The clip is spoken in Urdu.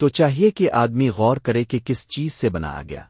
تو چاہیے کہ آدمی غور کرے کہ کس چیز سے بنایا گیا۔